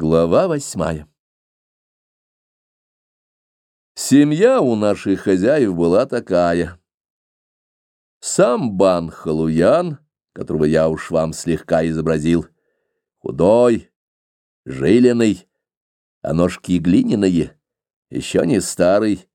Глава восьмая Семья у наших хозяев была такая. Сам бан Халуян, которого я уж вам слегка изобразил, худой, жилиный, а ножки глиняные, еще не старый,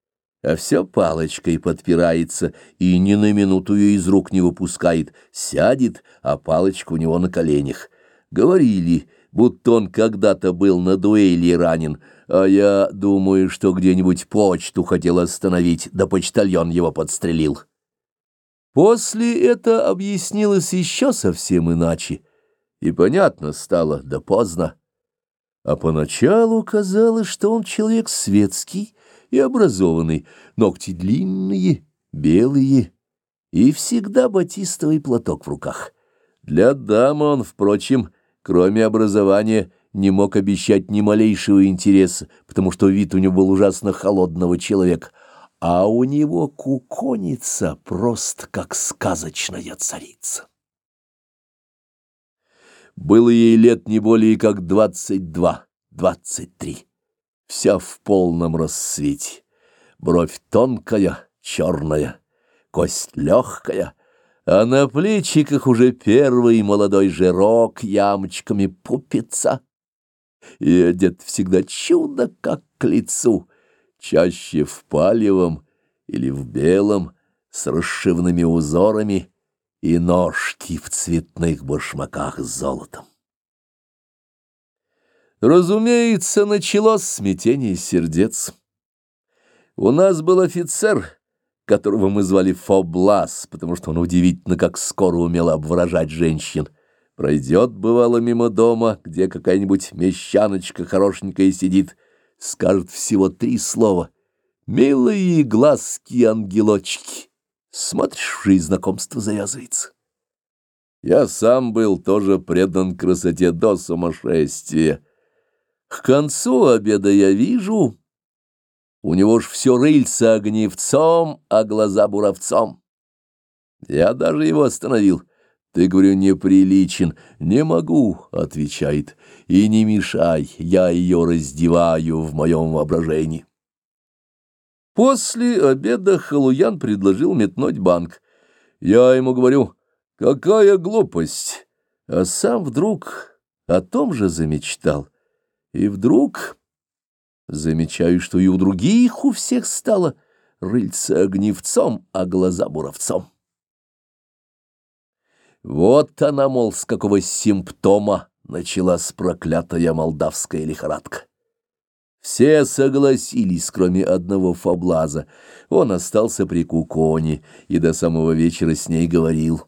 а все палочкой подпирается и ни на минуту ее из рук не выпускает, сядет, а палочка у него на коленях. Говорили — будто он когда-то был на дуэли ранен, а я думаю, что где-нибудь почту хотел остановить, да почтальон его подстрелил. После это объяснилось еще совсем иначе, и понятно стало, да поздно. А поначалу казалось, что он человек светский и образованный, ногти длинные, белые, и всегда батистовый платок в руках. Для дамы он, впрочем, кроме образования, не мог обещать ни малейшего интереса, потому что вид у него был ужасно холодного человека, а у него куконица просто как сказочная царица. Было ей лет не более как двадцать два, двадцать три, вся в полном рассвете, бровь тонкая, черная, кость легкая — а на плечиках уже первый молодой жирок ямочками пупится. И одет всегда чудо, как к лицу, чаще в палевом или в белом, с расшивными узорами и ножки в цветных башмаках с золотом. Разумеется, началось смятение сердец. У нас был офицер — которого мы звали Фоблас, потому что он удивительно как скоро умел обворожать женщин. Пройдет, бывало, мимо дома, где какая-нибудь мещаночка хорошенькая сидит, скажет всего три слова. «Милые глазки-ангелочки!» Смотришь, уже и знакомство завязывается. Я сам был тоже предан красоте до сумасшествия. К концу обеда я вижу у него ж все рыльца огневцом, а глаза буровцом. Я даже его остановил. Ты, говорю, неприличен. Не могу, отвечает. И не мешай, я ее раздеваю в моем воображении. После обеда Халуян предложил метнуть банк. Я ему говорю, какая глупость. А сам вдруг о том же замечтал. И вдруг... Замечаю, что и у других у всех стало рыльце огневцом, а глаза буровцом. Вот она, мол, с какого симптома началась проклятая молдавская лихорадка. Все согласились, кроме одного фаблаза. Он остался при Куконе и до самого вечера с ней говорил.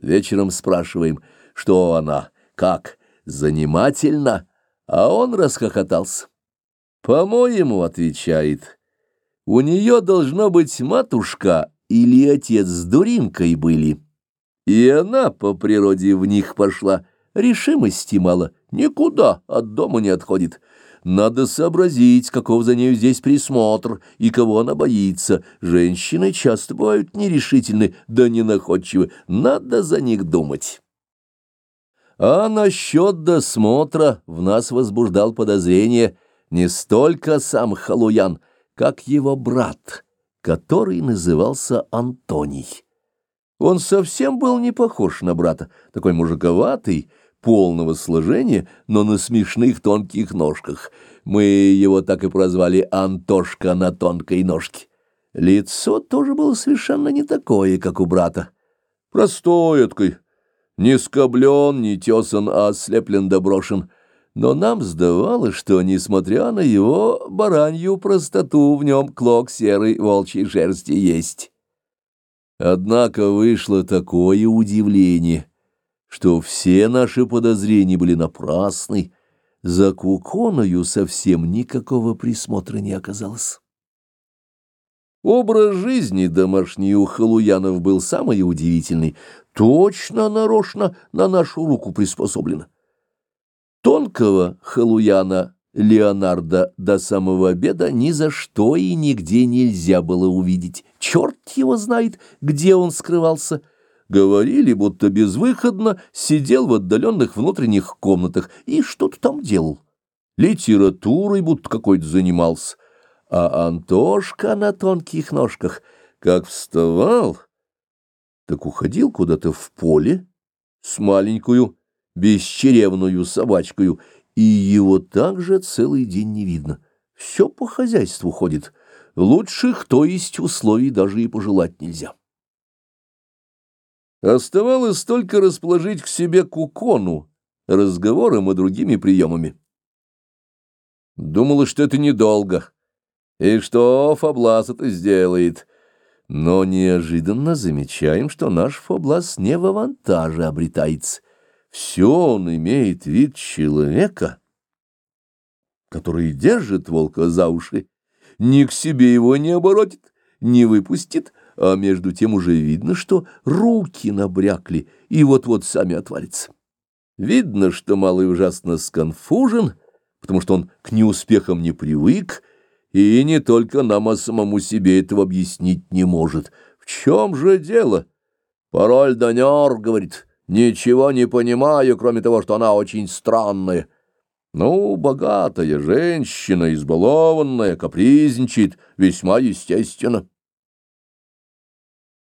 Вечером спрашиваем, что она, как, занимательно, а он расхохотался. «По-моему, — отвечает, — у нее должно быть матушка или отец с дуринкой были. И она по природе в них пошла, решимости мало, никуда от дома не отходит». Надо сообразить, каков за нею здесь присмотр и кого она боится. Женщины часто бывают нерешительны, да ненаходчивы. Надо за них думать. А насчет досмотра в нас возбуждал подозрение — не столько сам Халуян, как его брат, который назывался Антоний. Он совсем был не похож на брата, такой мужиковатый, полного сложения, но на смешных тонких ножках. Мы его так и прозвали Антошка на тонкой ножке. Лицо тоже было совершенно не такое, как у брата. Простое такой, не скоблен, не тесан, а ослеплен да брошен — но нам сдавалось, что, несмотря на его баранью простоту, в нем клок серой волчьей шерсти есть. Однако вышло такое удивление, что все наши подозрения были напрасны, за куконою совсем никакого присмотра не оказалось. Образ жизни домашний у халуянов был самый удивительный, точно нарочно на нашу руку приспособлено. Тонкого халуяна Леонардо до самого обеда ни за что и нигде нельзя было увидеть. Черт его знает, где он скрывался. Говорили, будто безвыходно сидел в отдаленных внутренних комнатах и что-то там делал. литературой будто какой-то занимался, а Антошка на тонких ножках, как вставал, так уходил куда-то в поле с маленькую бесчеревную собачкою, и его также целый день не видно. Все по хозяйству ходит. Лучших, то есть, условий даже и пожелать нельзя. Оставалось только расположить к себе кукону разговором и другими приемами. Думала, что это недолго, и что Фаблас это сделает. Но неожиданно замечаем, что наш Фаблас не в авантаже обретается. Все он имеет вид человека, который держит волка за уши, ни к себе его не оборотит, не выпустит, а между тем уже видно, что руки набрякли и вот-вот сами отвалятся. Видно, что малый ужасно сконфужен, потому что он к неуспехам не привык, и не только нам, а самому себе этого объяснить не может. В чем же дело? Пароль Донер, говорит, ничего не понимаю, кроме того, что она очень странная. Ну, богатая женщина, избалованная, капризничает, весьма естественно.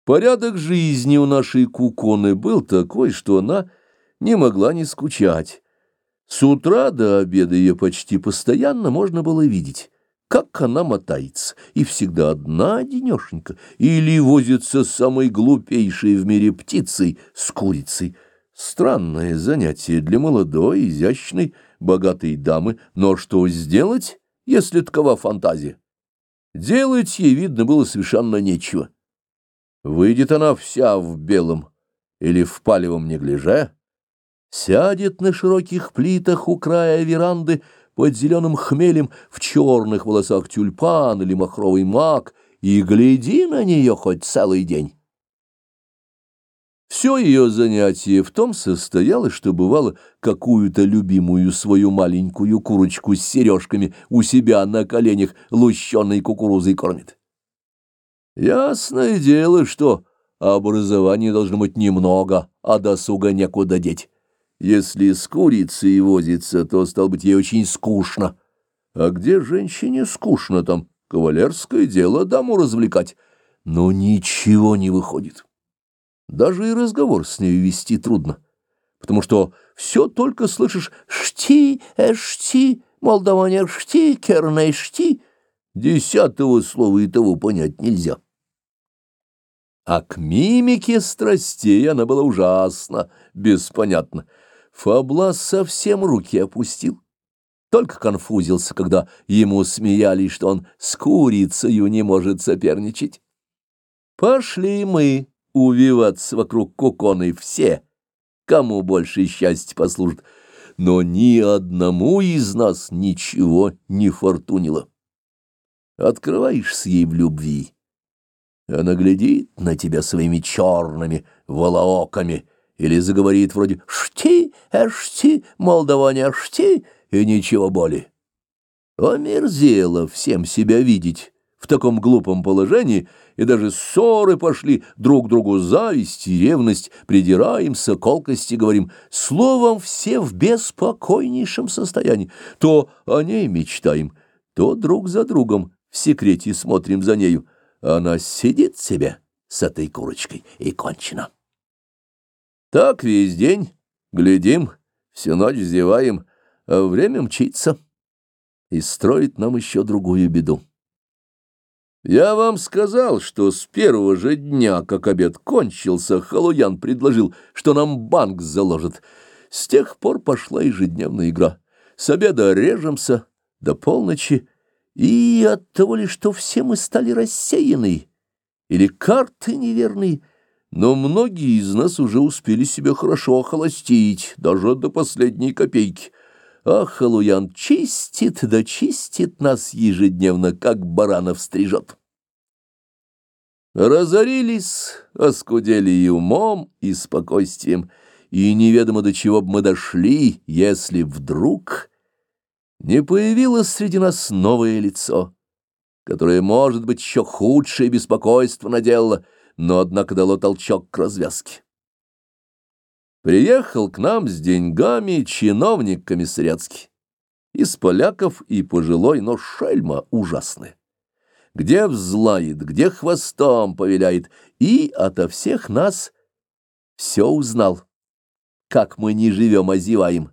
Порядок жизни у нашей куконы был такой, что она не могла не скучать. С утра до обеда ее почти постоянно можно было видеть, как она мотается, и всегда одна одинешенька, или возится самой глупейшей в мире птицей, с курицей. Странное занятие для молодой, изящной, богатой дамы, но что сделать, если такова фантазия? Делать ей, видно, было совершенно нечего. Выйдет она вся в белом или в палевом неглиже, Сядет на широких плитах у края веранды под зеленым хмелем в черных волосах тюльпан или махровый мак и гляди на нее хоть целый день. Все ее занятие в том состояло, что бывало какую-то любимую свою маленькую курочку с сережками у себя на коленях лущенной кукурузой кормит. Ясное дело, что образования должно быть немного, а досуга некуда деть. Если с курицей возится, то, стал быть, ей очень скучно. А где женщине скучно, там кавалерское дело даму развлекать. Но ничего не выходит. Даже и разговор с ней вести трудно, потому что все только слышишь «шти, эшти», молдаване «шти», керней «шти». Десятого слова и того понять нельзя. А к мимике страстей она была ужасно, беспонятна. Фаблас совсем руки опустил. Только конфузился, когда ему смеялись, что он с курицею не может соперничать. Пошли мы увиваться вокруг куконы все, кому больше счастья послужит, но ни одному из нас ничего не фортунило. Открываешься ей в любви. Она глядит на тебя своими черными волооками — или заговорит вроде «шти, эшти, молдаване шти» и ничего более. Омерзело всем себя видеть в таком глупом положении, и даже ссоры пошли друг другу зависть и ревность, придираемся, колкости говорим, словом, все в беспокойнейшем состоянии. То о ней мечтаем, то друг за другом в секрете смотрим за нею. Она сидит себе с этой курочкой и кончена. Так весь день глядим, всю ночь зеваем, а время мчится и строит нам еще другую беду. Я вам сказал, что с первого же дня, как обед кончился, Халуян предложил, что нам банк заложит. С тех пор пошла ежедневная игра. С обеда режемся до полночи, и от того ли, что все мы стали рассеяны, или карты неверные, но многие из нас уже успели себя хорошо охолостить, даже до последней копейки. А Халуян чистит да чистит нас ежедневно, как баранов стрижет. Разорились, оскудели и умом, и спокойствием, и неведомо до чего бы мы дошли, если вдруг не появилось среди нас новое лицо, которое, может быть, еще худшее беспокойство наделало — но, однако, дало толчок к развязке. Приехал к нам с деньгами чиновник комиссариатский. Из поляков и пожилой, но шельма ужасная. Где взлает, где хвостом повеляет, и ото всех нас все узнал, как мы не живем, а зеваем.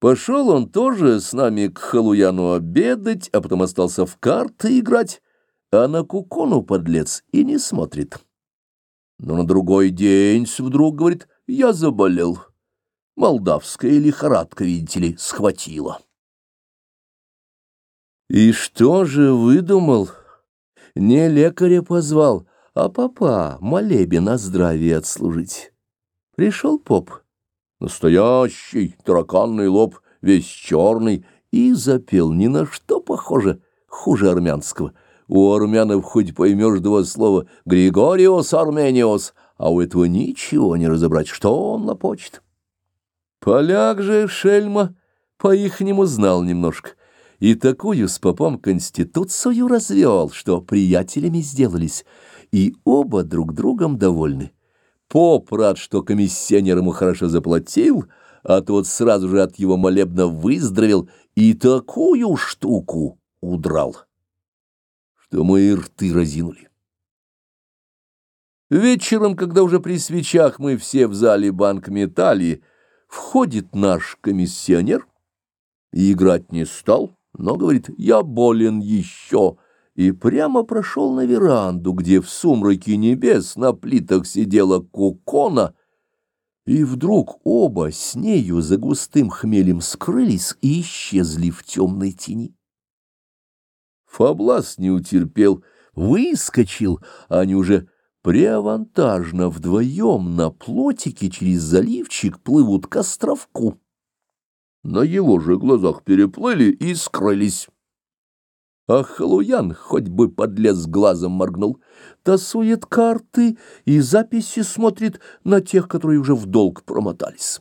Пошел он тоже с нами к Халуяну обедать, а потом остался в карты играть, а на Кукону подлец и не смотрит. Но на другой день вдруг говорит, я заболел. Молдавская лихорадка, видите ли, схватила. И что же выдумал? Не лекаря позвал, а папа молебен на здравие отслужить. Пришел поп, настоящий тараканный лоб, весь черный, и запел ни на что похоже, хуже армянского. У армянов хоть поймешь два слова «Григориос Армениос», а у этого ничего не разобрать, что он лопочет. Поляк же Шельма по-ихнему знал немножко, и такую с попом конституцию развел, что приятелями сделались, и оба друг другом довольны. Поп рад, что комиссионер ему хорошо заплатил, а тот сразу же от его молебна выздоровел и такую штуку удрал, что мы рты разинули. Вечером, когда уже при свечах мы все в зале банк метали, входит наш комиссионер и играть не стал, но говорит «я болен еще», и прямо прошел на веранду, где в сумраке небес на плитах сидела кукона, и вдруг оба с нею за густым хмелем скрылись и исчезли в темной тени. Фаблас не утерпел, выскочил, а они уже преавантажно вдвоем на плотике через заливчик плывут к островку. На его же глазах переплыли и скрылись. А Халуян, хоть бы подлез глазом моргнул, тасует карты и записи смотрит на тех, которые уже в долг промотались.